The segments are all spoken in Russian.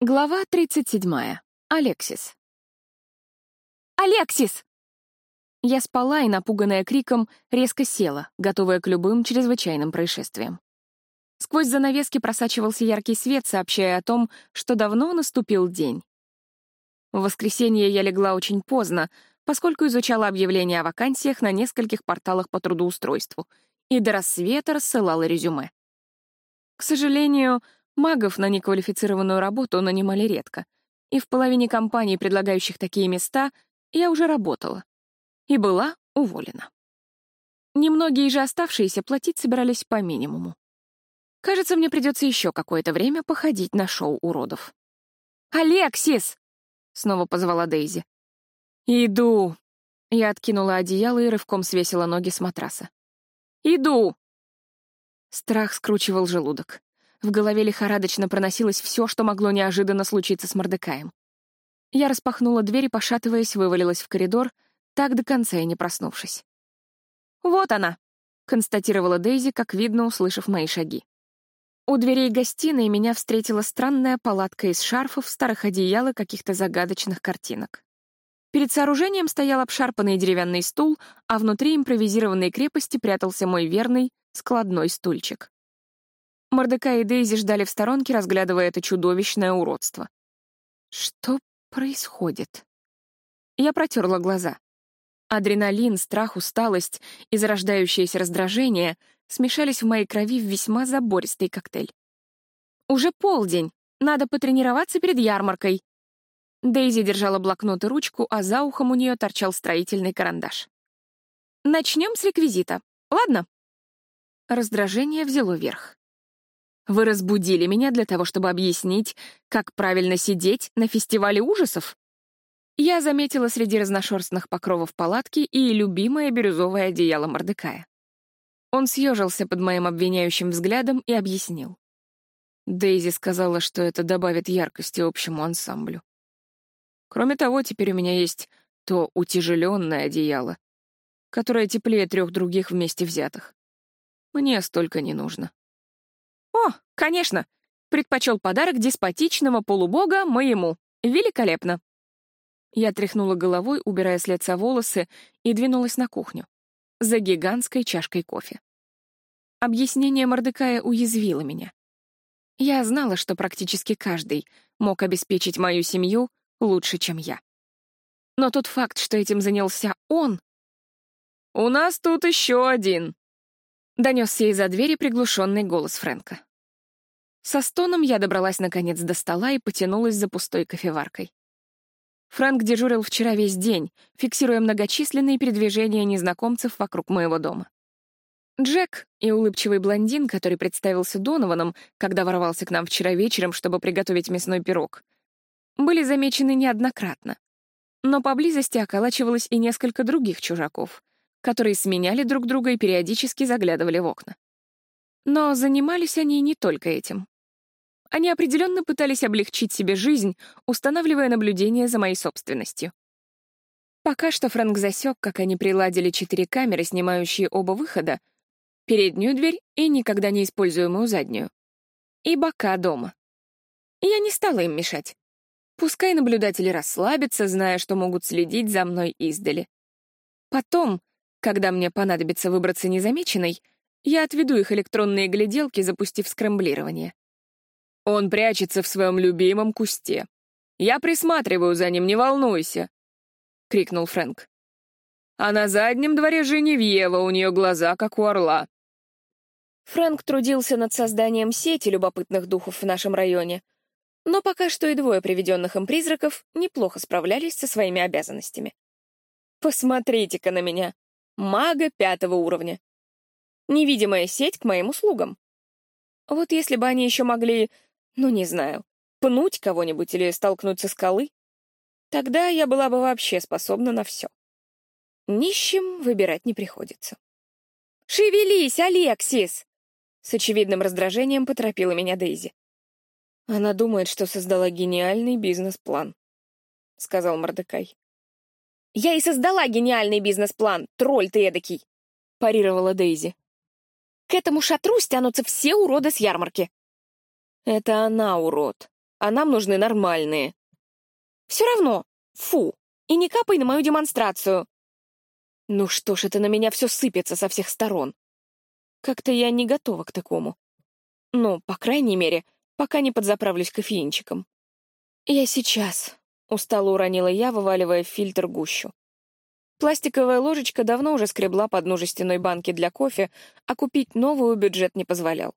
Глава 37. Алексис. «Алексис!» Я спала и, напуганная криком, резко села, готовая к любым чрезвычайным происшествиям. Сквозь занавески просачивался яркий свет, сообщая о том, что давно наступил день. В воскресенье я легла очень поздно, поскольку изучала объявления о вакансиях на нескольких порталах по трудоустройству и до рассвета рассылала резюме. К сожалению, Магов на неквалифицированную работу нанимали редко, и в половине компаний, предлагающих такие места, я уже работала. И была уволена. Немногие же оставшиеся платить собирались по минимуму. Кажется, мне придется еще какое-то время походить на шоу уродов. «Алексис!» — снова позвала Дейзи. «Иду!» Я откинула одеяло и рывком свесила ноги с матраса. «Иду!» Страх скручивал желудок. В голове лихорадочно проносилось все, что могло неожиданно случиться с Мордекаем. Я распахнула дверь и, пошатываясь, вывалилась в коридор, так до конца и не проснувшись. «Вот она!» — констатировала Дейзи, как видно, услышав мои шаги. У дверей гостиной меня встретила странная палатка из шарфов, старых одеял и каких-то загадочных картинок. Перед сооружением стоял обшарпанный деревянный стул, а внутри импровизированной крепости прятался мой верный складной стульчик. Мордекай и Дейзи ждали в сторонке, разглядывая это чудовищное уродство. Что происходит? Я протерла глаза. Адреналин, страх, усталость и зарождающееся раздражение смешались в моей крови в весьма забористый коктейль. «Уже полдень. Надо потренироваться перед ярмаркой». Дейзи держала блокнот и ручку, а за ухом у нее торчал строительный карандаш. «Начнем с реквизита. Ладно?» Раздражение взяло верх. Вы разбудили меня для того, чтобы объяснить, как правильно сидеть на фестивале ужасов? Я заметила среди разношерстных покровов палатки и любимое бирюзовое одеяло Мордекая. Он съежился под моим обвиняющим взглядом и объяснил. Дейзи сказала, что это добавит яркости общему ансамблю. Кроме того, теперь у меня есть то утяжеленное одеяло, которое теплее трех других вместе взятых. Мне столько не нужно. «О, конечно! Предпочел подарок деспотичного полубога моему. Великолепно!» Я тряхнула головой, убирая с лица волосы, и двинулась на кухню. За гигантской чашкой кофе. Объяснение Мордекая уязвило меня. Я знала, что практически каждый мог обеспечить мою семью лучше, чем я. Но тот факт, что этим занялся он... «У нас тут еще один!» — донесся из-за двери приглушенный голос Фрэнка. Со стоном я добралась наконец до стола и потянулась за пустой кофеваркой. Фрэнк дежурил вчера весь день, фиксируя многочисленные передвижения незнакомцев вокруг моего дома. Джек и улыбчивый блондин, который представился Донованом, когда ворвался к нам вчера вечером, чтобы приготовить мясной пирог, были замечены неоднократно. Но поблизости околачивалось и несколько других чужаков, которые сменяли друг друга и периодически заглядывали в окна. Но занимались они не только этим. Они определенно пытались облегчить себе жизнь, устанавливая наблюдение за моей собственностью. Пока что Фрэнк засек, как они приладили четыре камеры, снимающие оба выхода, переднюю дверь и никогда не используемую заднюю, и бока дома. Я не стала им мешать. Пускай наблюдатели расслабятся, зная, что могут следить за мной издали. Потом, когда мне понадобится выбраться незамеченной, я отведу их электронные гляделки, запустив скрамблирование. Он прячется в своем любимом кусте. Я присматриваю за ним, не волнуйся!» — крикнул Фрэнк. «А на заднем дворе Женевьева, у нее глаза, как у орла». Фрэнк трудился над созданием сети любопытных духов в нашем районе, но пока что и двое приведенных им призраков неплохо справлялись со своими обязанностями. Посмотрите-ка на меня, мага пятого уровня. Невидимая сеть к моим услугам. Вот если бы они еще могли ну, не знаю, пнуть кого-нибудь или столкнуться со скалы, тогда я была бы вообще способна на все. Нищим выбирать не приходится. «Шевелись, Алексис!» С очевидным раздражением поторопила меня Дейзи. Она думает, что создала гениальный бизнес-план, — сказал Мордекай. «Я и создала гениальный бизнес-план, тролль ты эдакий!» — парировала Дейзи. «К этому шатру стянутся все уроды с ярмарки. Это она урод. а нам нужны нормальные. Все равно, фу, и не капай на мою демонстрацию. Ну что ж, это на меня все сыпется со всех сторон. Как-то я не готова к такому. Ну, по крайней мере, пока не подзаправлюсь кофеинчиком. Я сейчас, — устало уронила я, вываливая в фильтр гущу. Пластиковая ложечка давно уже скребла по дну жестяной банки для кофе, а купить новую бюджет не позволял.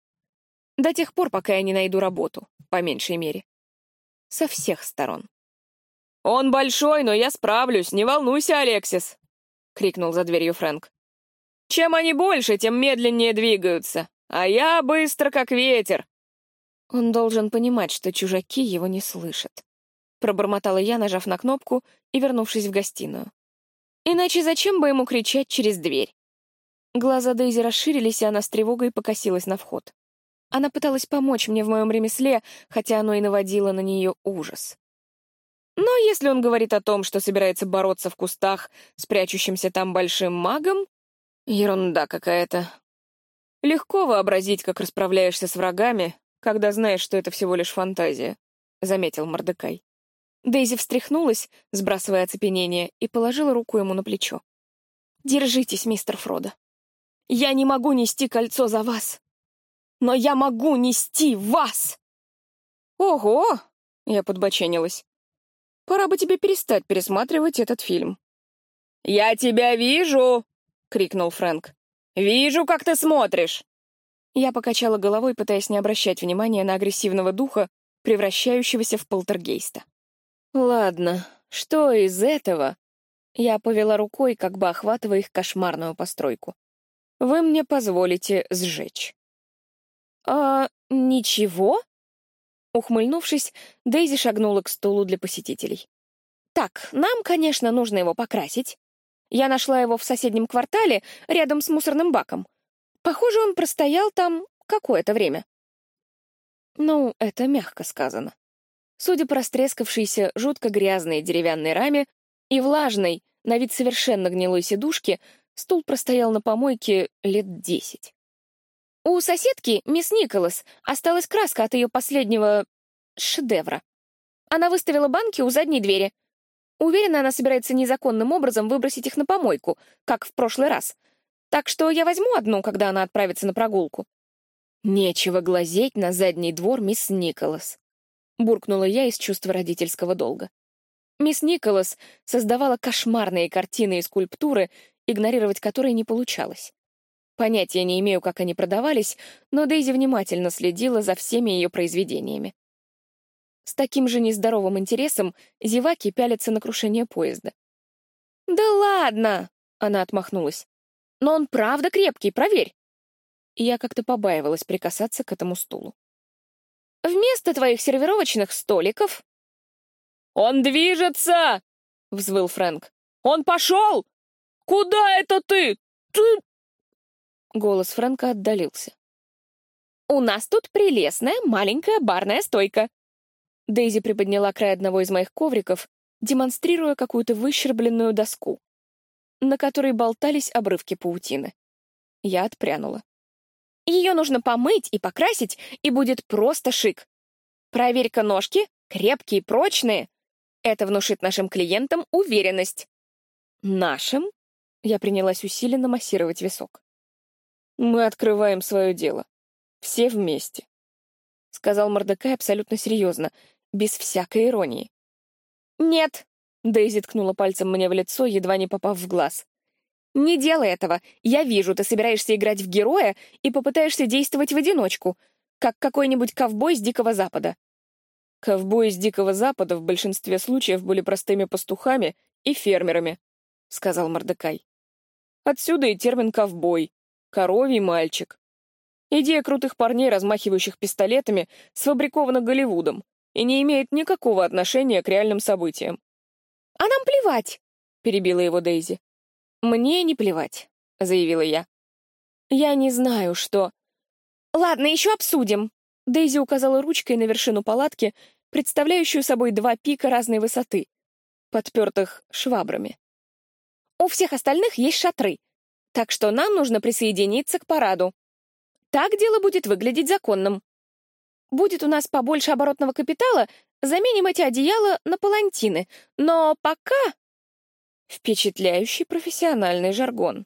До тех пор, пока я не найду работу, по меньшей мере. Со всех сторон. «Он большой, но я справлюсь, не волнуйся, Алексис!» — крикнул за дверью Фрэнк. «Чем они больше, тем медленнее двигаются, а я быстро, как ветер!» Он должен понимать, что чужаки его не слышат. Пробормотала я, нажав на кнопку и вернувшись в гостиную. Иначе зачем бы ему кричать через дверь? Глаза Дейзи расширились, и она с тревогой покосилась на вход. Она пыталась помочь мне в моем ремесле, хотя оно и наводило на нее ужас. Но если он говорит о том, что собирается бороться в кустах с прячущимся там большим магом, ерунда какая-то. Легко вообразить, как расправляешься с врагами, когда знаешь, что это всего лишь фантазия, — заметил Мордекай. Дейзи встряхнулась, сбрасывая оцепенение, и положила руку ему на плечо. «Держитесь, мистер Фродо. Я не могу нести кольцо за вас, но я могу нести вас!» «Ого!» — я подбоченилась. «Пора бы тебе перестать пересматривать этот фильм». «Я тебя вижу!» — крикнул Фрэнк. «Вижу, как ты смотришь!» Я покачала головой, пытаясь не обращать внимания на агрессивного духа, превращающегося в полтергейста. Ладно, что из этого? Я повела рукой, как бы охватывая их кошмарную постройку. Вы мне позволите сжечь. А ничего? Ухмыльнувшись, Дейзи шагнула к стулу для посетителей. Так, нам, конечно, нужно его покрасить. Я нашла его в соседнем квартале, рядом с мусорным баком. Похоже, он простоял там какое-то время. Ну, это мягко сказано. Судя по растрескавшейся, жутко грязной деревянной раме и влажной, на вид совершенно гнилой сидушке, стул простоял на помойке лет десять. У соседки, мисс Николас, осталась краска от ее последнего... шедевра. Она выставила банки у задней двери. Уверена, она собирается незаконным образом выбросить их на помойку, как в прошлый раз. Так что я возьму одну, когда она отправится на прогулку. Нечего глазеть на задний двор мисс Николас буркнула я из чувства родительского долга. Мисс Николас создавала кошмарные картины и скульптуры, игнорировать которые не получалось. Понятия не имею, как они продавались, но Дейзи внимательно следила за всеми ее произведениями. С таким же нездоровым интересом зеваки пялятся на крушение поезда. «Да ладно!» — она отмахнулась. «Но он правда крепкий, проверь!» И я как-то побаивалась прикасаться к этому стулу. Вместо твоих сервировочных столиков...» «Он движется!» — взвыл Фрэнк. «Он пошел! Куда это ты? Ты...» Голос Фрэнка отдалился. «У нас тут прелестная маленькая барная стойка». Дейзи приподняла край одного из моих ковриков, демонстрируя какую-то выщербленную доску, на которой болтались обрывки паутины. Я отпрянула. Ее нужно помыть и покрасить, и будет просто шик. Проверь-ка ножки, крепкие, прочные. Это внушит нашим клиентам уверенность. Нашим? Я принялась усиленно массировать висок. Мы открываем свое дело. Все вместе. Сказал Мордекай абсолютно серьезно, без всякой иронии. «Нет!» — Дейзи ткнула пальцем мне в лицо, едва не попав в глаз. «Не делай этого. Я вижу, ты собираешься играть в героя и попытаешься действовать в одиночку, как какой-нибудь ковбой с Дикого Запада». Ковбои с Дикого Запада в большинстве случаев были простыми пастухами и фермерами, — сказал Мордекай. Отсюда и термин «ковбой», «коровий мальчик». Идея крутых парней, размахивающих пистолетами, сфабрикована Голливудом и не имеет никакого отношения к реальным событиям. «А нам плевать!» — перебила его Дейзи. «Мне не плевать», — заявила я. «Я не знаю, что...» «Ладно, еще обсудим», — Дейзи указала ручкой на вершину палатки, представляющую собой два пика разной высоты, подпертых швабрами. «У всех остальных есть шатры, так что нам нужно присоединиться к параду. Так дело будет выглядеть законным». будет у нас побольше оборотного капитала, заменим эти одеяла на палантины. Но пока... Впечатляющий профессиональный жаргон.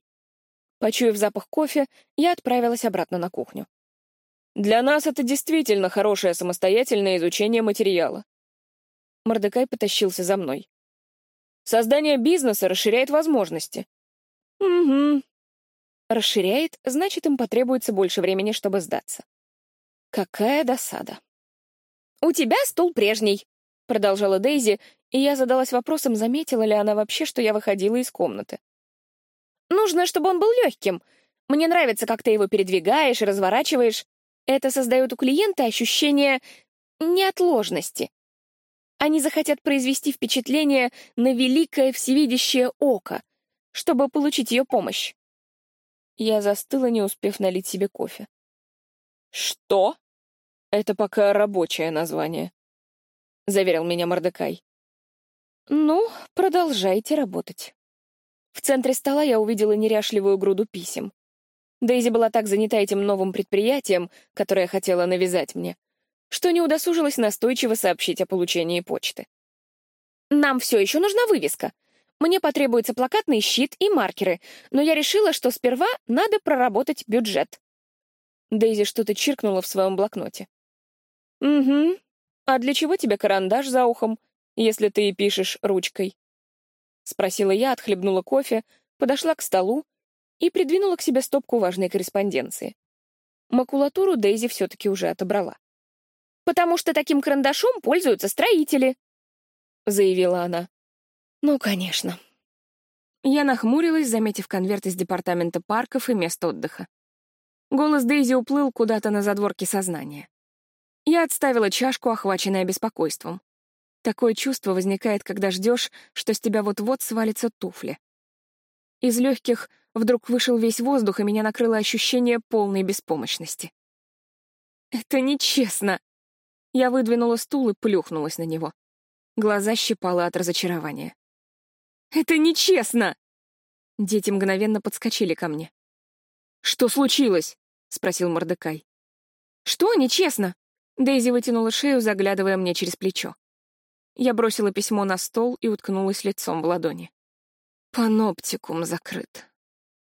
Почуяв запах кофе, я отправилась обратно на кухню. Для нас это действительно хорошее самостоятельное изучение материала. Мордекай потащился за мной. Создание бизнеса расширяет возможности. Угу. Расширяет, значит, им потребуется больше времени, чтобы сдаться. Какая досада. «У тебя стул прежний», — продолжала Дейзи, и я задалась вопросом, заметила ли она вообще, что я выходила из комнаты. «Нужно, чтобы он был легким. Мне нравится, как ты его передвигаешь и разворачиваешь. Это создает у клиента ощущение неотложности. Они захотят произвести впечатление на великое всевидящее око, чтобы получить ее помощь. Я застыла, не успев налить себе кофе. «Что?» «Это пока рабочее название», — заверил меня Мордекай. «Ну, продолжайте работать». В центре стола я увидела неряшливую груду писем. Дейзи была так занята этим новым предприятием, которое хотела навязать мне, что не удосужилась настойчиво сообщить о получении почты. «Нам все еще нужна вывеска. Мне потребуется плакатный щит и маркеры, но я решила, что сперва надо проработать бюджет». Дейзи что-то чиркнула в своем блокноте. «Угу. А для чего тебе карандаш за ухом, если ты и пишешь ручкой?» Спросила я, отхлебнула кофе, подошла к столу и придвинула к себе стопку важной корреспонденции. Макулатуру Дейзи все-таки уже отобрала. «Потому что таким карандашом пользуются строители», — заявила она. «Ну, конечно». Я нахмурилась, заметив конверт из департамента парков и мест отдыха. Голос Дейзи уплыл куда-то на задворке сознания. Я отставила чашку, охваченная беспокойством. Такое чувство возникает, когда ждешь, что с тебя вот-вот свалятся туфли. Из легких вдруг вышел весь воздух, и меня накрыло ощущение полной беспомощности. «Это нечестно!» Я выдвинула стул и плюхнулась на него. Глаза щипало от разочарования. «Это нечестно!» Дети мгновенно подскочили ко мне. «Что случилось?» — спросил Мордекай. «Что нечестно?» Дейзи вытянула шею, заглядывая мне через плечо. Я бросила письмо на стол и уткнулась лицом в ладони. Паноптикум закрыт.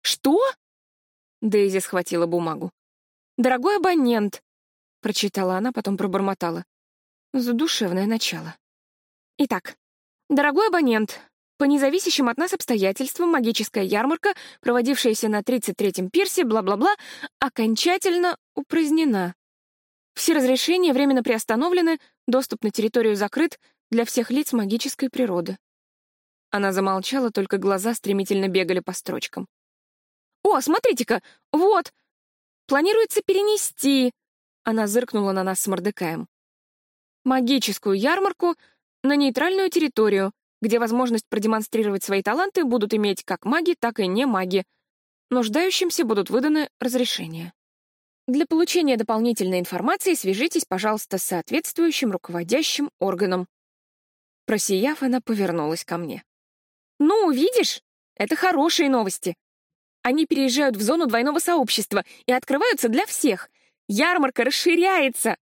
«Что?» Дейзи схватила бумагу. «Дорогой абонент», — прочитала она, потом пробормотала. Задушевное начало. «Итак, дорогой абонент, по независящим от нас обстоятельствам магическая ярмарка, проводившаяся на 33-м пирсе, бла-бла-бла, окончательно упразднена. Все разрешения временно приостановлены, доступ на территорию закрыт для всех лиц магической природы. Она замолчала, только глаза стремительно бегали по строчкам. «О, смотрите-ка! Вот! Планируется перенести!» Она зыркнула на нас с Мордекаем. «Магическую ярмарку на нейтральную территорию, где возможность продемонстрировать свои таланты будут иметь как маги, так и не маги. Нуждающимся будут выданы разрешения». Для получения дополнительной информации свяжитесь, пожалуйста, с соответствующим руководящим органом. Просияв, она повернулась ко мне. «Ну, видишь, это хорошие новости. Они переезжают в зону двойного сообщества и открываются для всех. Ярмарка расширяется.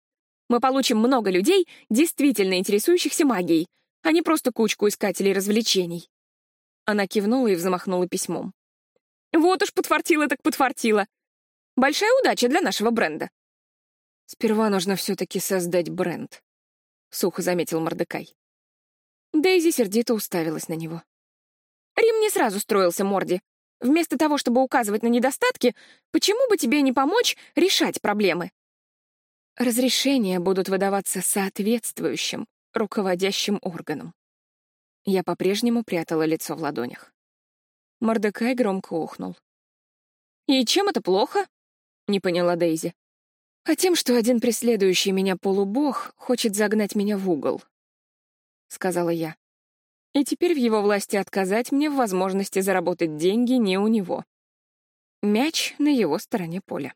Мы получим много людей, действительно интересующихся магией, а не просто кучку искателей развлечений». Она кивнула и взмахнула письмом. «Вот уж подфартило так подфартило. Большая удача для нашего бренда. Сперва нужно все-таки создать бренд, — сухо заметил Мордекай. Дейзи сердито уставилась на него. Рим не сразу строился, Морди. Вместо того, чтобы указывать на недостатки, почему бы тебе не помочь решать проблемы? Разрешения будут выдаваться соответствующим, руководящим органам. Я по-прежнему прятала лицо в ладонях. Мордекай громко ухнул. «И чем это плохо?» не поняла Дейзи. А тем, что один преследующий меня полубог хочет загнать меня в угол, сказала я. И теперь в его власти отказать мне в возможности заработать деньги не у него. Мяч на его стороне поля.